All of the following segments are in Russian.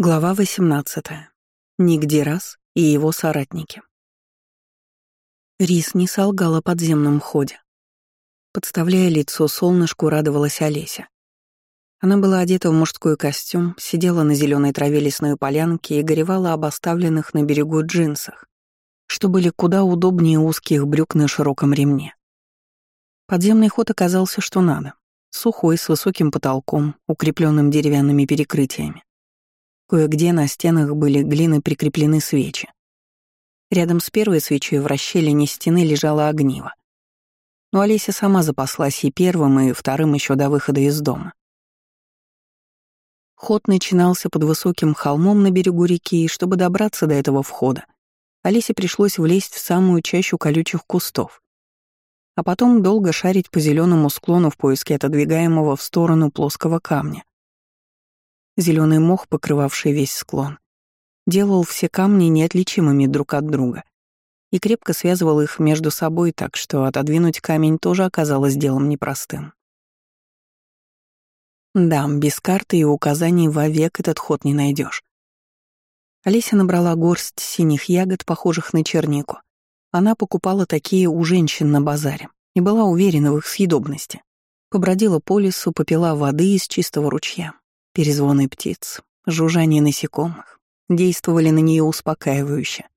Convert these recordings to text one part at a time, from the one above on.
Глава 18. Нигде раз и его соратники. Рис не солгал о подземном ходе. Подставляя лицо солнышку, радовалась Олеся. Она была одета в мужской костюм, сидела на зеленой траве лесной полянки и горевала об оставленных на берегу джинсах, что были куда удобнее узких брюк на широком ремне. Подземный ход оказался что надо. Сухой, с высоким потолком, укрепленным деревянными перекрытиями. Кое-где на стенах были глины прикреплены свечи. Рядом с первой свечой в расщелине стены лежало огниво. Но Олеся сама запаслась и первым, и вторым еще до выхода из дома. Ход начинался под высоким холмом на берегу реки, и чтобы добраться до этого входа, Олесе пришлось влезть в самую чащу колючих кустов, а потом долго шарить по зеленому склону в поиске отодвигаемого в сторону плоского камня. Зеленый мох, покрывавший весь склон, делал все камни неотличимыми друг от друга и крепко связывал их между собой так, что отодвинуть камень тоже оказалось делом непростым. Да, без карты и указаний вовек этот ход не найдешь. Олеся набрала горсть синих ягод, похожих на чернику. Она покупала такие у женщин на базаре и была уверена в их съедобности. Побродила по лесу, попила воды из чистого ручья, Перезвоны птиц, жужжание насекомых действовали на нее успокаивающе.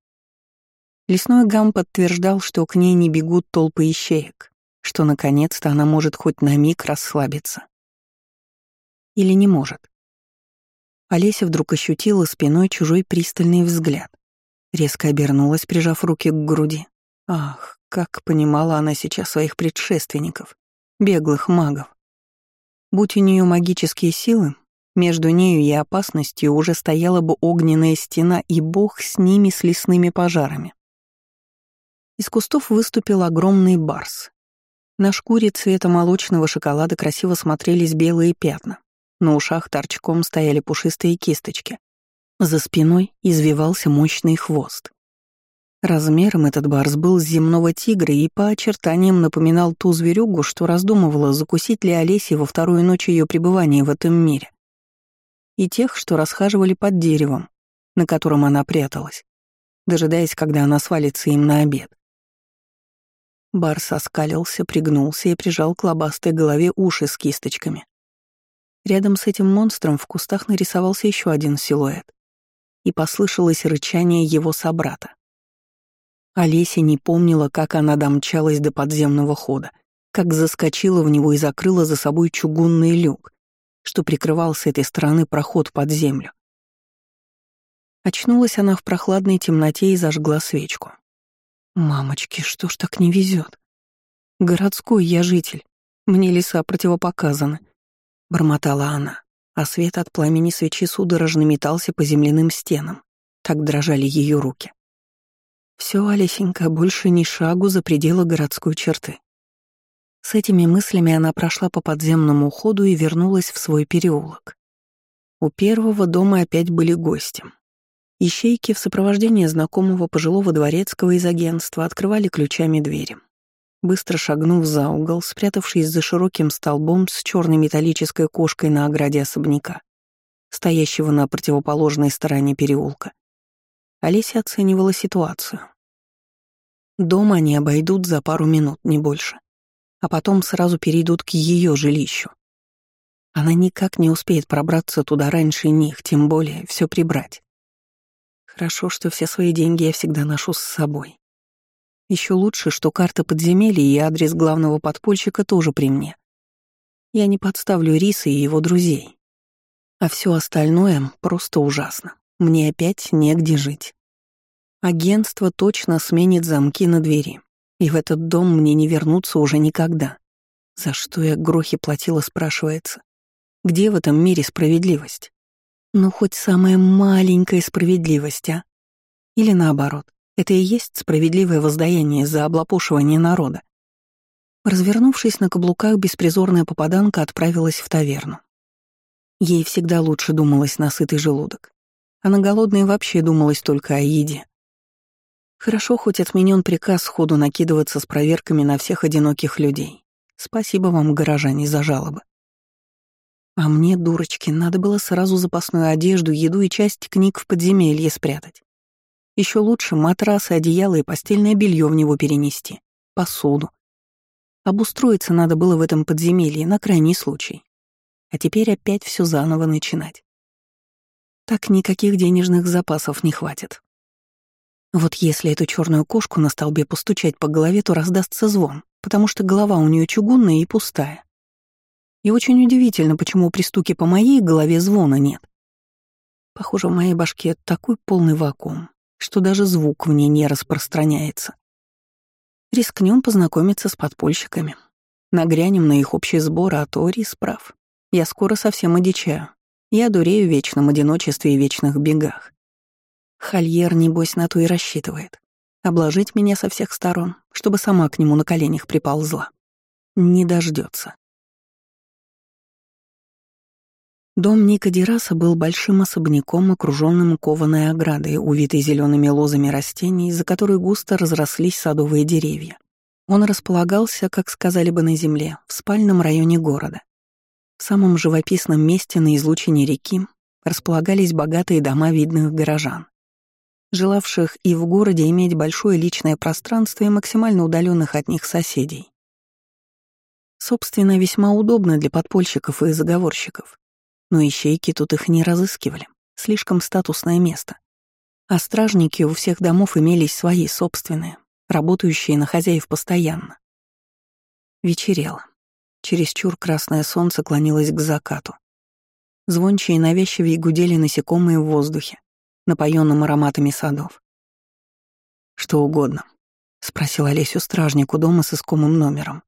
Лесной гам подтверждал, что к ней не бегут толпы ищеек, что наконец-то она может хоть на миг расслабиться. Или не может. Олеся вдруг ощутила спиной чужой пристальный взгляд. Резко обернулась, прижав руки к груди. Ах, как понимала она сейчас своих предшественников, беглых магов. Будь у нее магические силы, между нею и опасностью уже стояла бы огненная стена, и бог с ними, с лесными пожарами. Из кустов выступил огромный барс. На шкуре цвета молочного шоколада красиво смотрелись белые пятна. На ушах торчком стояли пушистые кисточки. За спиной извивался мощный хвост. Размером этот барс был с земного тигра и по очертаниям напоминал ту зверюгу, что раздумывала, закусить ли Олеся во вторую ночь ее пребывания в этом мире и тех, что расхаживали под деревом, на котором она пряталась, дожидаясь, когда она свалится им на обед. Барс оскалился, пригнулся и прижал к лобастой голове уши с кисточками. Рядом с этим монстром в кустах нарисовался еще один силуэт, и послышалось рычание его собрата. Олеся не помнила, как она домчалась до подземного хода, как заскочила в него и закрыла за собой чугунный люк, что прикрывал с этой стороны проход под землю. Очнулась она в прохладной темноте и зажгла свечку. «Мамочки, что ж так не везет? Городской я житель, мне леса противопоказаны», — бормотала она, а свет от пламени свечи судорожно метался по земляным стенам. Так дрожали ее руки. Все, Олесенька, больше ни шагу за пределы городской черты. С этими мыслями она прошла по подземному ходу и вернулась в свой переулок. У первого дома опять были гости. Ищейки в сопровождении знакомого пожилого дворецкого из агентства открывали ключами двери. Быстро шагнув за угол, спрятавшись за широким столбом с черной металлической кошкой на ограде особняка, стоящего на противоположной стороне переулка, Олеся оценивала ситуацию. Дом они обойдут за пару минут, не больше а потом сразу перейдут к ее жилищу. Она никак не успеет пробраться туда раньше них, тем более все прибрать. Хорошо, что все свои деньги я всегда ношу с собой. Еще лучше, что карта подземелья и адрес главного подпольщика тоже при мне. Я не подставлю Риса и его друзей. А все остальное просто ужасно. Мне опять негде жить. Агентство точно сменит замки на двери. И в этот дом мне не вернуться уже никогда. За что я грохи платила, спрашивается. Где в этом мире справедливость? Ну, хоть самая маленькая справедливость, а? Или наоборот, это и есть справедливое воздаяние за облапошивание народа. Развернувшись на каблуках, беспризорная попаданка отправилась в таверну. Ей всегда лучше думалось на сытый желудок. А на голодной вообще думалось только о еде. Хорошо, хоть отменен приказ сходу накидываться с проверками на всех одиноких людей. Спасибо вам, горожане, за жалобы. А мне, дурочки, надо было сразу запасную одежду, еду и часть книг в подземелье спрятать. Еще лучше матрасы, одеяло и постельное белье в него перенести, посуду. Обустроиться надо было в этом подземелье на крайний случай. А теперь опять все заново начинать. Так никаких денежных запасов не хватит. Вот если эту черную кошку на столбе постучать по голове, то раздастся звон, потому что голова у нее чугунная и пустая. И очень удивительно, почему при стуке по моей голове звона нет. Похоже, в моей башке такой полный вакуум, что даже звук в ней не распространяется. Рискнем познакомиться с подпольщиками. Нагрянем на их общий сбор, а то рис прав. Я скоро совсем одичаю. Я дурею в вечном одиночестве и вечных бегах. Хольер, небось, на то и рассчитывает. Обложить меня со всех сторон, чтобы сама к нему на коленях приползла. Не дождется. Дом Ника Дераса был большим особняком, окруженным кованой оградой, увитой зелеными лозами растений, за которой густо разрослись садовые деревья. Он располагался, как сказали бы на земле, в спальном районе города. В самом живописном месте на излучине реки располагались богатые дома видных горожан, желавших и в городе иметь большое личное пространство и максимально удаленных от них соседей. Собственно, весьма удобно для подпольщиков и заговорщиков но ищейки тут их не разыскивали. Слишком статусное место. А стражники у всех домов имелись свои собственные, работающие на хозяев постоянно. Вечерело. Чересчур красное солнце клонилось к закату. Звончие и навязчивее гудели насекомые в воздухе, напоенном ароматами садов. «Что угодно», — спросил Олесю стражнику дома с искомым номером.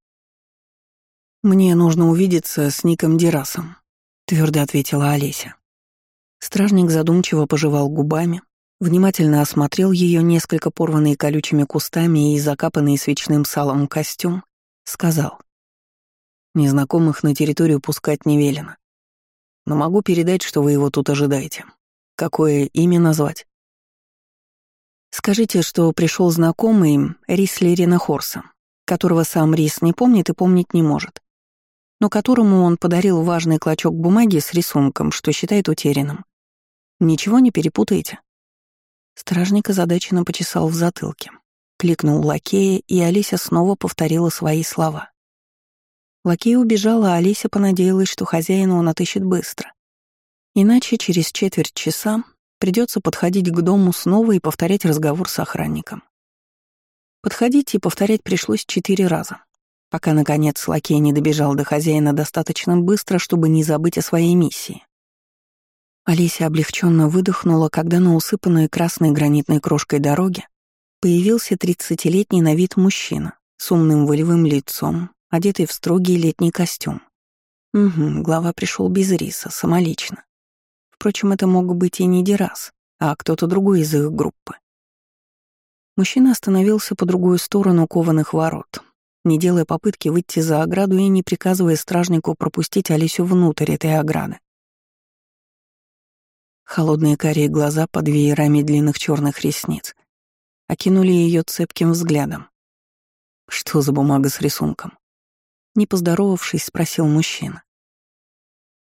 «Мне нужно увидеться с Ником Дерасом», — твердо ответила Олеся. Стражник задумчиво пожевал губами, внимательно осмотрел ее несколько порванные колючими кустами и закапанный свечным салом костюм, сказал. «Незнакомых на территорию пускать не велено. Но могу передать, что вы его тут ожидаете. Какое имя назвать?» «Скажите, что пришел знакомый Рис Лерина Хорса, которого сам Рис не помнит и помнить не может но которому он подарил важный клочок бумаги с рисунком, что считает утерянным. Ничего не перепутаете. Стражник озадаченно почесал в затылке. Кликнул лакея, и Олеся снова повторила свои слова. Лакей убежал, а Олеся понадеялась, что хозяина он отыщет быстро. Иначе через четверть часа придется подходить к дому снова и повторять разговор с охранником. Подходить и повторять пришлось четыре раза пока, наконец, лакей не добежал до хозяина достаточно быстро, чтобы не забыть о своей миссии. Олеся облегченно выдохнула, когда на усыпанной красной гранитной крошкой дороге появился тридцатилетний на вид мужчина с умным волевым лицом, одетый в строгий летний костюм. Угу, глава пришел без риса, самолично. Впрочем, это мог быть и не Дерас, а кто-то другой из их группы. Мужчина остановился по другую сторону кованых ворот, не делая попытки выйти за ограду и не приказывая стражнику пропустить Алисю внутрь этой ограды. Холодные карие глаза под веерами длинных черных ресниц окинули ее цепким взглядом. «Что за бумага с рисунком?» Не поздоровавшись, спросил мужчина.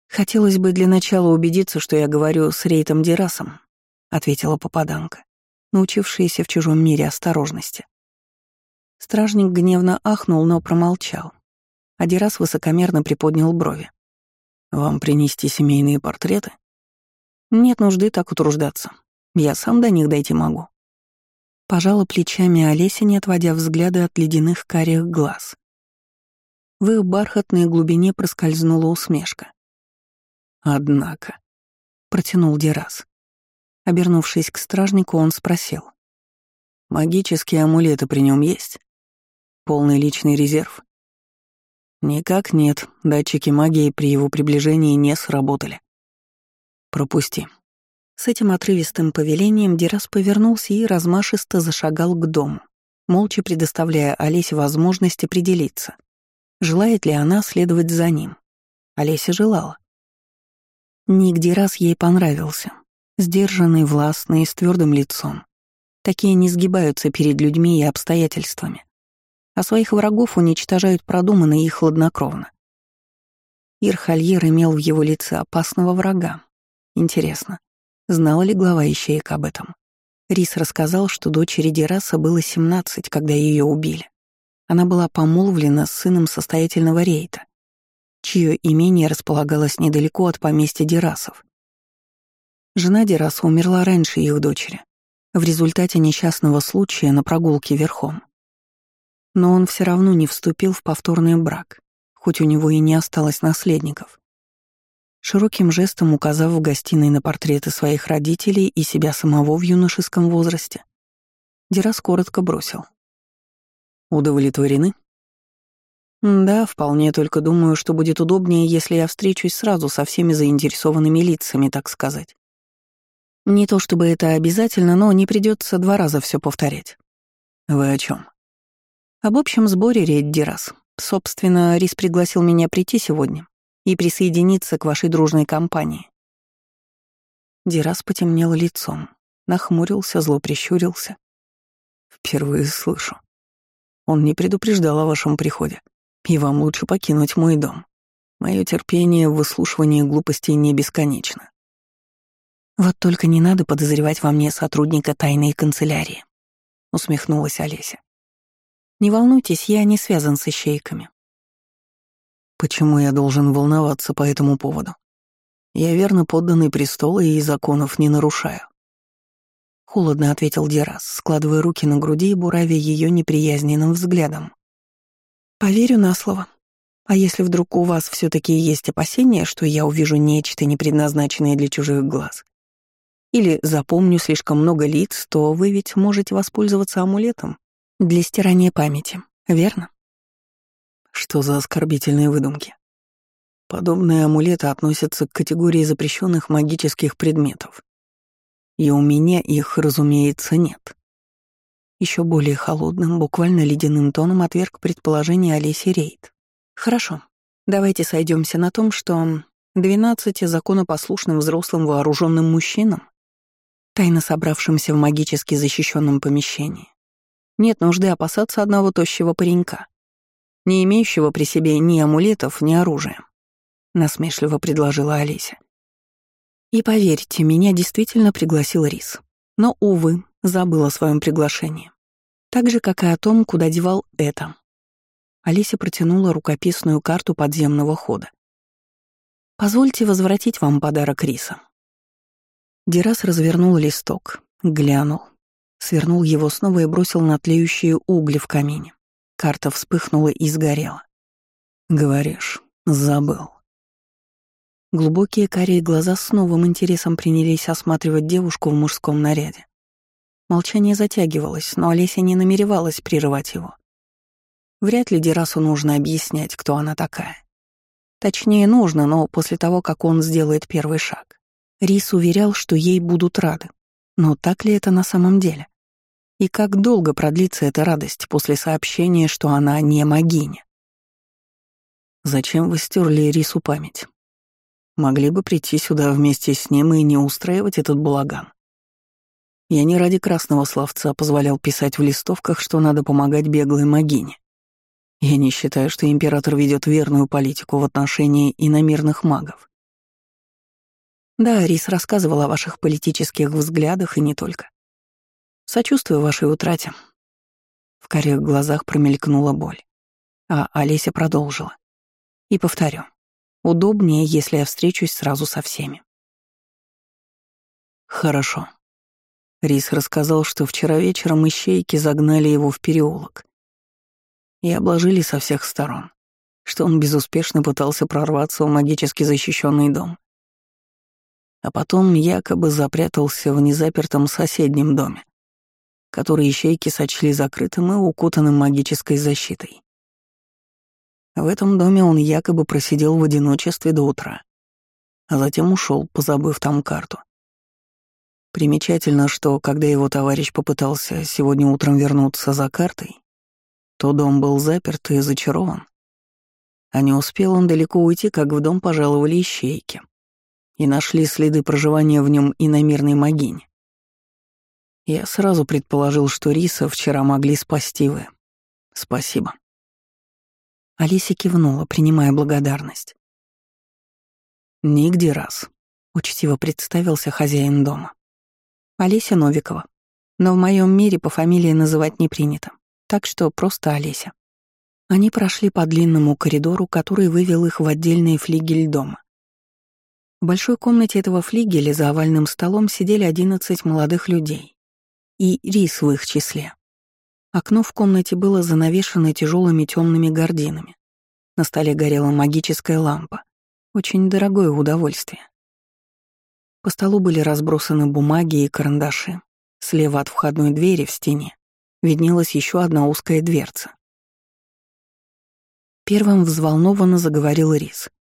«Хотелось бы для начала убедиться, что я говорю с Рейтом Дерасом», — ответила попаданка, научившаяся в чужом мире осторожности. Стражник гневно ахнул, но промолчал. Адирас высокомерно приподнял брови. «Вам принести семейные портреты?» «Нет нужды так утруждаться. Я сам до них дойти могу». Пожала плечами Олеся, не отводя взгляды от ледяных карих глаз. В их бархатной глубине проскользнула усмешка. «Однако», — протянул Дерас. Обернувшись к стражнику, он спросил. «Магические амулеты при нем есть?» Полный личный резерв? Никак нет, датчики магии при его приближении не сработали. Пропусти. С этим отрывистым повелением Дерас повернулся и размашисто зашагал к дому, молча предоставляя Олесе возможность определиться, желает ли она следовать за ним. Олеся желала. Ник Дерас ей понравился. Сдержанный, властный, с твердым лицом. Такие не сгибаются перед людьми и обстоятельствами а своих врагов уничтожают продуманно и хладнокровно. Ирхальер имел в его лице опасного врага. Интересно, знала ли глава ищеек об этом? Рис рассказал, что дочери Дераса было 17, когда ее убили. Она была помолвлена с сыном состоятельного рейта, чье имение располагалось недалеко от поместья Дерасов. Жена Дераса умерла раньше их дочери, в результате несчастного случая на прогулке верхом. Но он все равно не вступил в повторный брак, хоть у него и не осталось наследников. Широким жестом указав в гостиной на портреты своих родителей и себя самого в юношеском возрасте, Дерас коротко бросил. «Удовлетворены?» «Да, вполне только думаю, что будет удобнее, если я встречусь сразу со всеми заинтересованными лицами, так сказать. Не то чтобы это обязательно, но не придется два раза все повторять». «Вы о чем? «Об общем сборе, Рейд Дирас. Собственно, Рис пригласил меня прийти сегодня и присоединиться к вашей дружной компании». Дирас потемнел лицом, нахмурился, зло прищурился. «Впервые слышу. Он не предупреждал о вашем приходе, и вам лучше покинуть мой дом. Мое терпение в выслушивании глупостей не бесконечно. Вот только не надо подозревать во мне сотрудника тайной канцелярии, усмехнулась Олеся. Не волнуйтесь, я не связан с ищейками. Почему я должен волноваться по этому поводу? Я верно подданный престола и законов не нарушаю. Холодно ответил Дерас, складывая руки на груди и буравя ее неприязненным взглядом. Поверю на слово. А если вдруг у вас все таки есть опасения, что я увижу нечто, не предназначенное для чужих глаз, или запомню слишком много лиц, то вы ведь можете воспользоваться амулетом для стирания памяти, верно? Что за оскорбительные выдумки? Подобные амулеты относятся к категории запрещенных магических предметов. И у меня их, разумеется, нет. Еще более холодным, буквально ледяным тоном отверг предположение Олеси Рейд. Хорошо, давайте сойдемся на том, что 12 законопослушным взрослым вооруженным мужчинам, тайно собравшимся в магически защищенном помещении, нет нужды опасаться одного тощего паренька, не имеющего при себе ни амулетов, ни оружия», — насмешливо предложила Олеся. «И поверьте, меня действительно пригласил Рис. Но, увы, забыл о своем приглашении. Так же, как и о том, куда девал это». Олеся протянула рукописную карту подземного хода. «Позвольте возвратить вам подарок Риса». Дирас развернул листок, глянул, Свернул его снова и бросил на тлеющие угли в камине. Карта вспыхнула и сгорела. «Говоришь, забыл». Глубокие карие глаза с новым интересом принялись осматривать девушку в мужском наряде. Молчание затягивалось, но Олеся не намеревалась прерывать его. Вряд ли Дерасу нужно объяснять, кто она такая. Точнее, нужно, но после того, как он сделает первый шаг. Рис уверял, что ей будут рады. Но так ли это на самом деле? И как долго продлится эта радость после сообщения, что она не магиня? Зачем вы стерли Рису память? Могли бы прийти сюда вместе с ним и не устраивать этот балаган. Я не ради красного словца позволял писать в листовках, что надо помогать беглой магине. Я не считаю, что император ведет верную политику в отношении иномирных магов. Да, Рис рассказывал о ваших политических взглядах и не только. Сочувствую вашей утрате. В карих глазах промелькнула боль. А Олеся продолжила. И повторю, удобнее, если я встречусь сразу со всеми. Хорошо. Рис рассказал, что вчера вечером ищейки загнали его в переулок и обложили со всех сторон, что он безуспешно пытался прорваться в магически защищенный дом а потом якобы запрятался в незапертом соседнем доме, который ищейки сочли закрытым и укутанным магической защитой. В этом доме он якобы просидел в одиночестве до утра, а затем ушел, позабыв там карту. Примечательно, что когда его товарищ попытался сегодня утром вернуться за картой, то дом был заперт и зачарован. А не успел он далеко уйти, как в дом пожаловали ищейки и нашли следы проживания в нем иномирной могини. Я сразу предположил, что Риса вчера могли спасти вы. Спасибо. Алиса кивнула, принимая благодарность. Нигде раз. Учтиво представился хозяин дома. Олеся Новикова. Но в моем мире по фамилии называть не принято. Так что просто Олеся. Они прошли по длинному коридору, который вывел их в отдельный флигель дома. В большой комнате этого флигеля за овальным столом сидели одиннадцать молодых людей. И Рис в их числе. Окно в комнате было занавешено тяжелыми темными гардинами. На столе горела магическая лампа. Очень дорогое удовольствие. По столу были разбросаны бумаги и карандаши. Слева от входной двери в стене виднелась еще одна узкая дверца. Первым взволнованно заговорил Рис.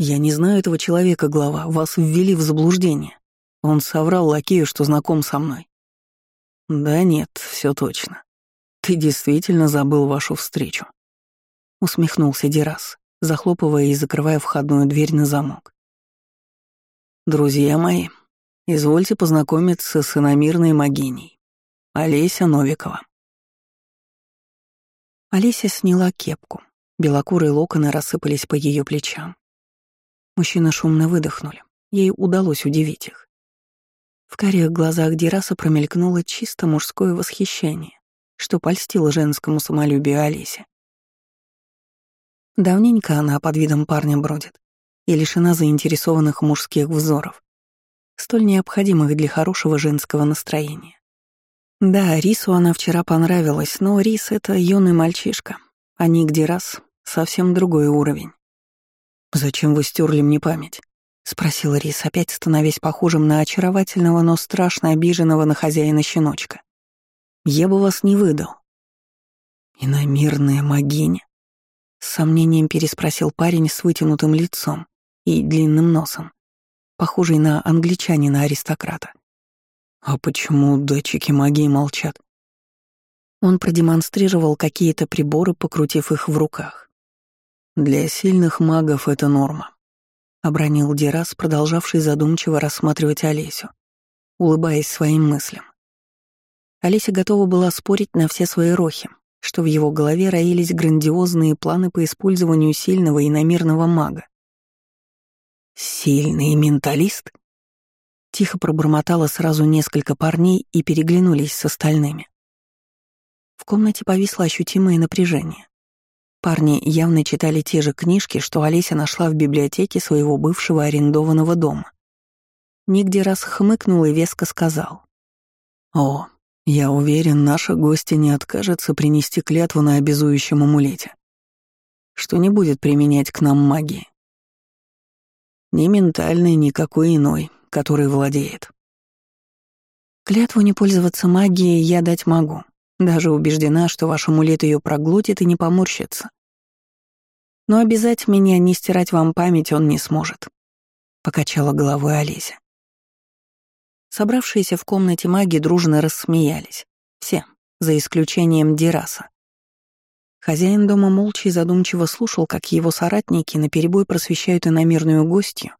«Я не знаю этого человека, глава, вас ввели в заблуждение. Он соврал лакею, что знаком со мной». «Да нет, все точно. Ты действительно забыл вашу встречу». Усмехнулся Дирас, захлопывая и закрывая входную дверь на замок. «Друзья мои, извольте познакомиться с иномирной могиней, Олеся Новикова». Олеся сняла кепку, Белокурые локоны рассыпались по ее плечам. Мужчины шумно выдохнули. Ей удалось удивить их. В карих глазах Дираса промелькнуло чисто мужское восхищение, что польстило женскому самолюбию Олесе. Давненько она под видом парня бродит и лишена заинтересованных мужских взоров, столь необходимых для хорошего женского настроения. Да, Рису она вчера понравилась, но Рис — это юный мальчишка, а нигде раз Совсем другой уровень. «Зачем вы стерли мне память?» — спросил Рис, опять становясь похожим на очаровательного, но страшно обиженного на хозяина щеночка. «Я бы вас не выдал». «Иномирная могиня?» — с сомнением переспросил парень с вытянутым лицом и длинным носом, похожий на англичанина-аристократа. «А почему датчики магии молчат?» Он продемонстрировал какие-то приборы, покрутив их в руках. Для сильных магов это норма. Обронил Дирас, продолжавший задумчиво рассматривать Олесю, улыбаясь своим мыслям. Олеся готова была спорить на все свои рохи, что в его голове роились грандиозные планы по использованию сильного и намерного мага. «Сильный менталист?» Тихо пробормотало сразу несколько парней и переглянулись с остальными. В комнате повисло ощутимое напряжение. Парни явно читали те же книжки, что Олеся нашла в библиотеке своего бывшего арендованного дома. Нигде раз хмыкнул и веско сказал. «О, я уверен, наша гостья не откажется принести клятву на обязующем амулете, что не будет применять к нам магии. Ни ментальной, ни какой иной, который владеет. Клятву не пользоваться магией я дать могу, даже убеждена, что ваш амулет ее проглотит и не поморщится. Но обязать меня не стирать вам память он не сможет», — покачала головой Олеся. Собравшиеся в комнате маги дружно рассмеялись. Все, за исключением Дираса. Хозяин дома молча и задумчиво слушал, как его соратники наперебой просвещают иномерную гостью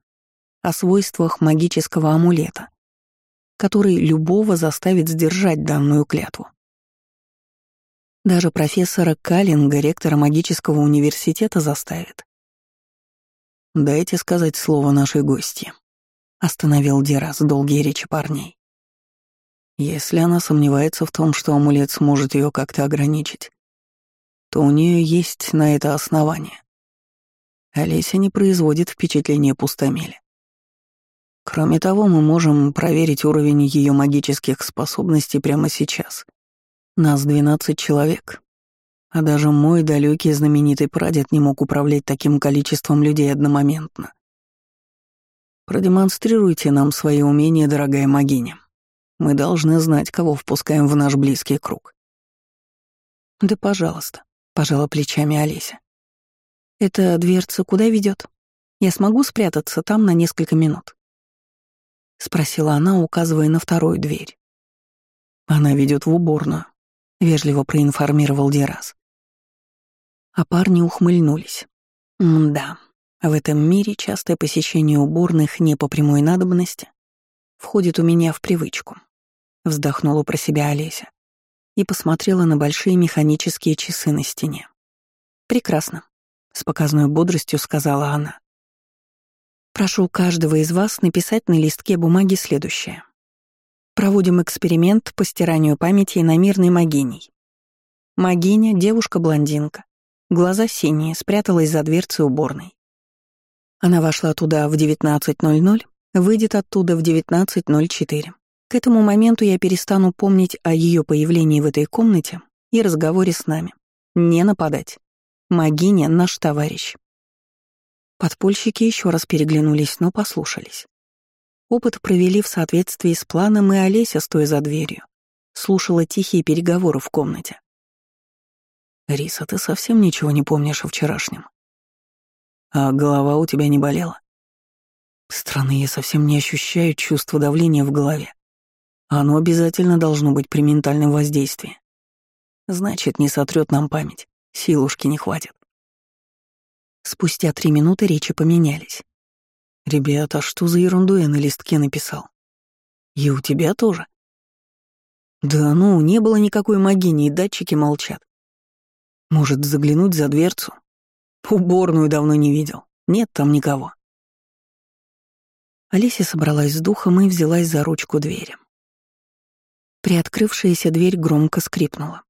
о свойствах магического амулета, который любого заставит сдержать данную клятву. Даже профессора Каллинга, ректора магического университета, заставит. «Дайте сказать слово нашей гости», — остановил Дирас долгие речи парней. «Если она сомневается в том, что амулет сможет ее как-то ограничить, то у нее есть на это основание. Олеся не производит впечатления пустомели. Кроме того, мы можем проверить уровень ее магических способностей прямо сейчас — нас двенадцать человек. А даже мой далекий знаменитый прадед не мог управлять таким количеством людей одномоментно. Продемонстрируйте нам свои умения, дорогая магиня. Мы должны знать, кого впускаем в наш близкий круг. Да, пожалуйста, пожала плечами Олеся. Эта дверца куда ведет? Я смогу спрятаться там на несколько минут? Спросила она, указывая на вторую дверь. Она ведет в уборную вежливо проинформировал Дерас. А парни ухмыльнулись. да, в этом мире частое посещение уборных не по прямой надобности входит у меня в привычку. Вздохнула про себя Олеся и посмотрела на большие механические часы на стене. «Прекрасно», — с показной бодростью сказала она. Прошу каждого из вас написать на листке бумаги следующее. Проводим эксперимент по стиранию памяти иномирной Магиней. Магиня — девушка-блондинка. Глаза синие, спряталась за дверцей уборной. Она вошла туда в 19.00, выйдет оттуда в 19.04. К этому моменту я перестану помнить о ее появлении в этой комнате и разговоре с нами. Не нападать. Магиня — наш товарищ. Подпольщики еще раз переглянулись, но послушались. Опыт провели в соответствии с планом, и Олеся, стоя за дверью, слушала тихие переговоры в комнате. «Риса, ты совсем ничего не помнишь о вчерашнем? А голова у тебя не болела?» Странно, я совсем не ощущаю чувство давления в голове. Оно обязательно должно быть при ментальном воздействии. Значит, не сотрет нам память, силушки не хватит. Спустя три минуты речи поменялись. «Ребята, что за ерунду я на листке написал? И у тебя тоже?» «Да ну, не было никакой магини, и датчики молчат. Может, заглянуть за дверцу? Уборную давно не видел. Нет там никого». Олеся собралась с духом и взялась за ручку двери. Приоткрывшаяся дверь громко скрипнула.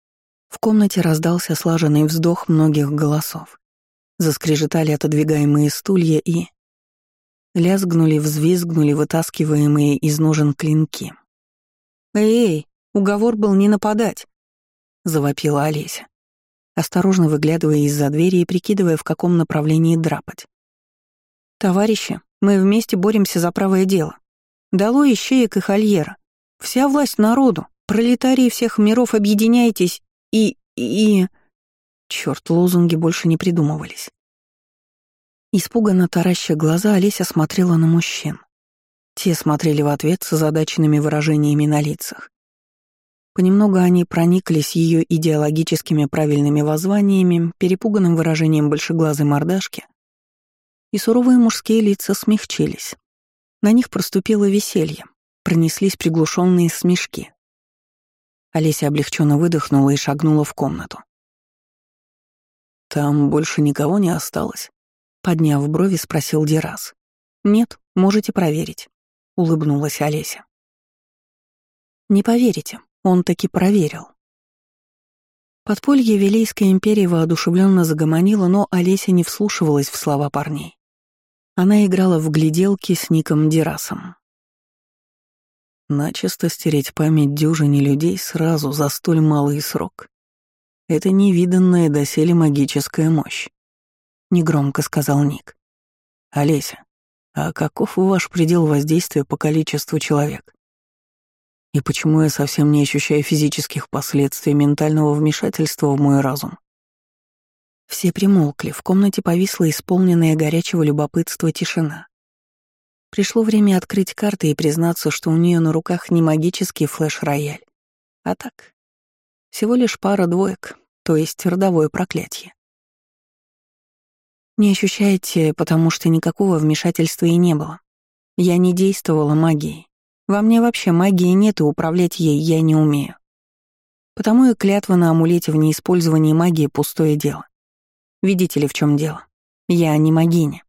В комнате раздался слаженный вздох многих голосов. Заскрежетали отодвигаемые стулья и... Лязгнули, взвизгнули вытаскиваемые из ножен клинки. «Эй, уговор был не нападать!» — завопила Олеся, осторожно выглядывая из-за двери и прикидывая, в каком направлении драпать. «Товарищи, мы вместе боремся за правое дело. Дало ищеек и хольера. Вся власть народу, пролетарии всех миров, объединяйтесь и... и...» Черт, лозунги больше не придумывались. Испуганно тараща глаза, Олеся смотрела на мужчин. Те смотрели в ответ с озадаченными выражениями на лицах. Понемногу они прониклись ее идеологическими правильными воззваниями, перепуганным выражением большеглазой мордашки, и суровые мужские лица смягчились. На них проступило веселье, пронеслись приглушенные смешки. Олеся облегченно выдохнула и шагнула в комнату. «Там больше никого не осталось?» Подняв брови, спросил Дерас. «Нет, можете проверить», — улыбнулась Олеся. «Не поверите, он таки проверил». Подполье Вилейской империи воодушевленно загомонило, но Олеся не вслушивалась в слова парней. Она играла в гляделки с Ником Дерасом. Начисто стереть память дюжине людей сразу за столь малый срок. Это невиданная доселе магическая мощь. Негромко сказал Ник. Олеся, а каков ваш предел воздействия по количеству человек? И почему я совсем не ощущаю физических последствий ментального вмешательства в мой разум? Все примолкли, в комнате повисла исполненная горячего любопытства тишина. Пришло время открыть карты и признаться, что у нее на руках не магический флеш-рояль, а так, всего лишь пара двоек, то есть родовое проклятие. Не ощущаете, потому что никакого вмешательства и не было. Я не действовала магией. Во мне вообще магии нет, и управлять ей я не умею. Потому и клятва на амулете в неиспользовании магии — пустое дело. Видите ли, в чем дело? Я не магиня.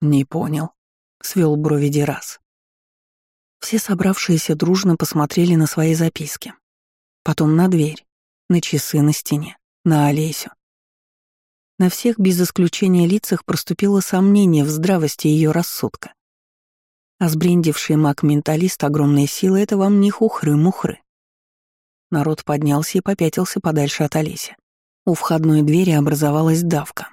Не понял. Свел брови Дерас. Все собравшиеся дружно посмотрели на свои записки. Потом на дверь на часы на стене, на Олесю. На всех без исключения лицах проступило сомнение в здравости ее рассудка. А сбрендивший маг-менталист огромной силы — это вам не хухры-мухры. Народ поднялся и попятился подальше от Олеси. У входной двери образовалась давка.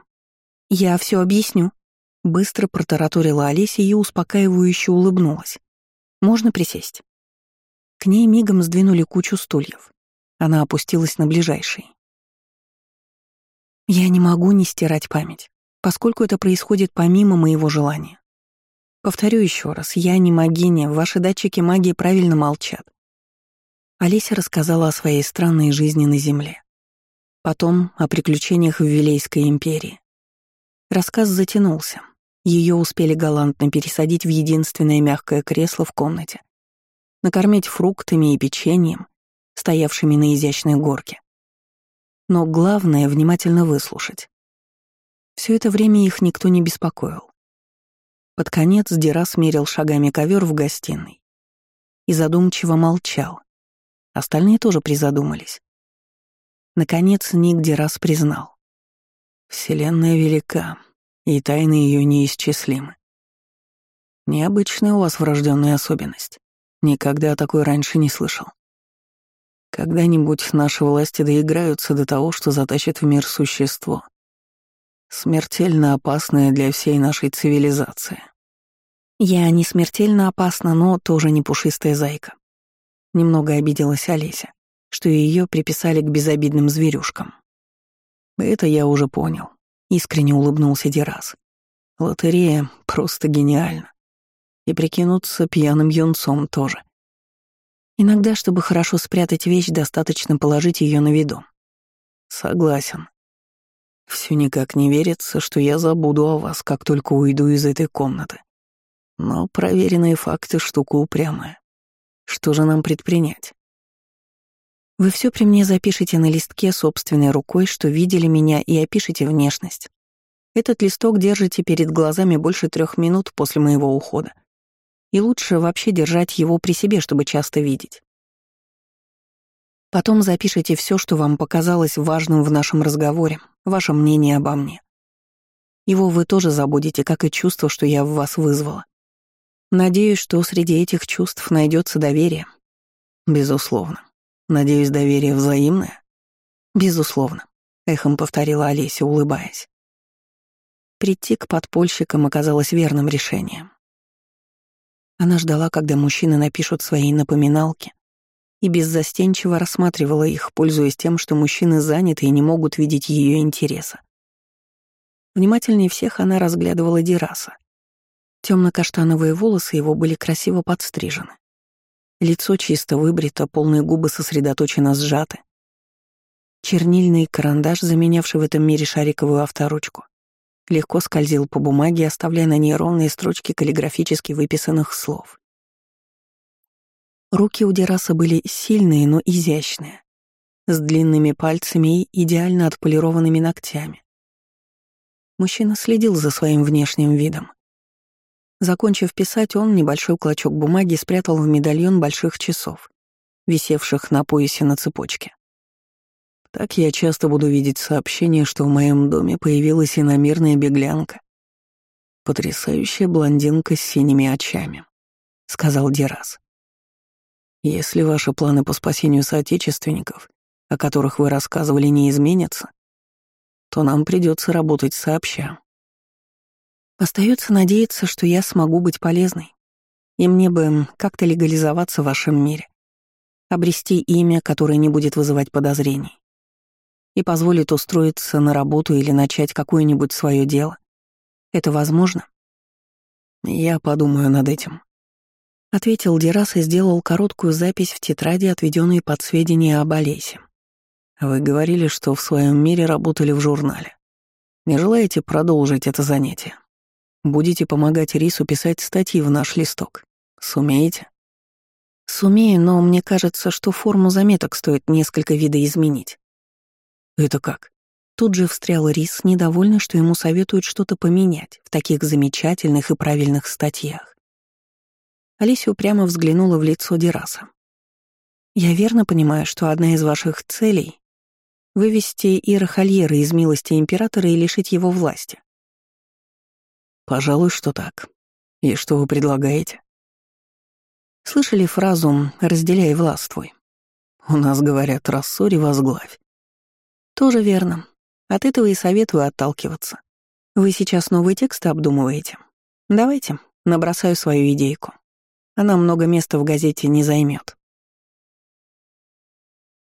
«Я все объясню», — быстро протараторила Олеся и успокаивающе улыбнулась. «Можно присесть?» К ней мигом сдвинули кучу стульев. Она опустилась на ближайший. Я не могу не стирать память, поскольку это происходит помимо моего желания. Повторю еще раз, я не магиня, ваши датчики магии правильно молчат. Олеся рассказала о своей странной жизни на Земле. Потом о приключениях в Вилейской империи. Рассказ затянулся. Ее успели галантно пересадить в единственное мягкое кресло в комнате, накормить фруктами и печеньем, стоявшими на изящной горке. Но главное — внимательно выслушать. Все это время их никто не беспокоил. Под конец Дира смерил шагами ковер в гостиной и задумчиво молчал. Остальные тоже призадумались. Наконец Ник Дирас признал. «Вселенная велика, и тайны ее неисчислимы. Необычная у вас врожденная особенность. Никогда такой раньше не слышал. Когда-нибудь наши власти доиграются до того, что затащат в мир существо, смертельно опасное для всей нашей цивилизации. Я не смертельно опасна, но тоже не пушистая зайка. Немного обиделась Олеся, что ее приписали к безобидным зверюшкам. Это я уже понял. Искренне улыбнулся Дерас. Лотерея просто гениальна. И прикинуться пьяным юнцом тоже. Иногда, чтобы хорошо спрятать вещь, достаточно положить ее на виду. Согласен. Все никак не верится, что я забуду о вас, как только уйду из этой комнаты. Но проверенные факты — штука упрямая. Что же нам предпринять? Вы все при мне запишите на листке собственной рукой, что видели меня, и опишите внешность. Этот листок держите перед глазами больше трех минут после моего ухода. И лучше вообще держать его при себе, чтобы часто видеть. Потом запишите все, что вам показалось важным в нашем разговоре, ваше мнение обо мне. Его вы тоже забудете, как и чувство, что я в вас вызвала. Надеюсь, что среди этих чувств найдется доверие. Безусловно. Надеюсь, доверие взаимное. Безусловно, эхом повторила Олеся, улыбаясь. Прийти к подпольщикам оказалось верным решением. Она ждала, когда мужчины напишут свои напоминалки, и беззастенчиво рассматривала их, пользуясь тем, что мужчины заняты и не могут видеть ее интереса. Внимательнее всех она разглядывала Дираса. Темно-каштановые волосы его были красиво подстрижены. Лицо чисто выбрито, полные губы сосредоточенно сжаты. Чернильный карандаш, заменявший в этом мире шариковую авторучку, легко скользил по бумаге, оставляя на ней ровные строчки каллиграфически выписанных слов. Руки у Дераса были сильные, но изящные, с длинными пальцами и идеально отполированными ногтями. Мужчина следил за своим внешним видом. Закончив писать, он небольшой клочок бумаги спрятал в медальон больших часов, висевших на поясе на цепочке. Так я часто буду видеть сообщение, что в моем доме появилась иномирная беглянка. Потрясающая блондинка с синими очами, — сказал Дерас. Если ваши планы по спасению соотечественников, о которых вы рассказывали, не изменятся, то нам придется работать сообща. Остается надеяться, что я смогу быть полезной, и мне бы как-то легализоваться в вашем мире, обрести имя, которое не будет вызывать подозрений и позволит устроиться на работу или начать какое-нибудь свое дело. Это возможно? Я подумаю над этим. Ответил Дерас и сделал короткую запись в тетради, отведенной под сведения об Олесе. Вы говорили, что в своем мире работали в журнале. Не желаете продолжить это занятие? Будете помогать Рису писать статьи в наш листок. Сумеете? Сумею, но мне кажется, что форму заметок стоит несколько видоизменить. «Это как?» Тут же встрял Рис, недовольный, что ему советуют что-то поменять в таких замечательных и правильных статьях. Алисия упрямо взглянула в лицо Дераса. «Я верно понимаю, что одна из ваших целей — вывести Ира Хольера из милости императора и лишить его власти?» «Пожалуй, что так. И что вы предлагаете?» Слышали фразу «разделяй властвуй»? У нас говорят «рассори возглавь». Тоже верно. От этого и советую отталкиваться. Вы сейчас новые тексты обдумываете? Давайте, набросаю свою идейку. Она много места в газете не займет.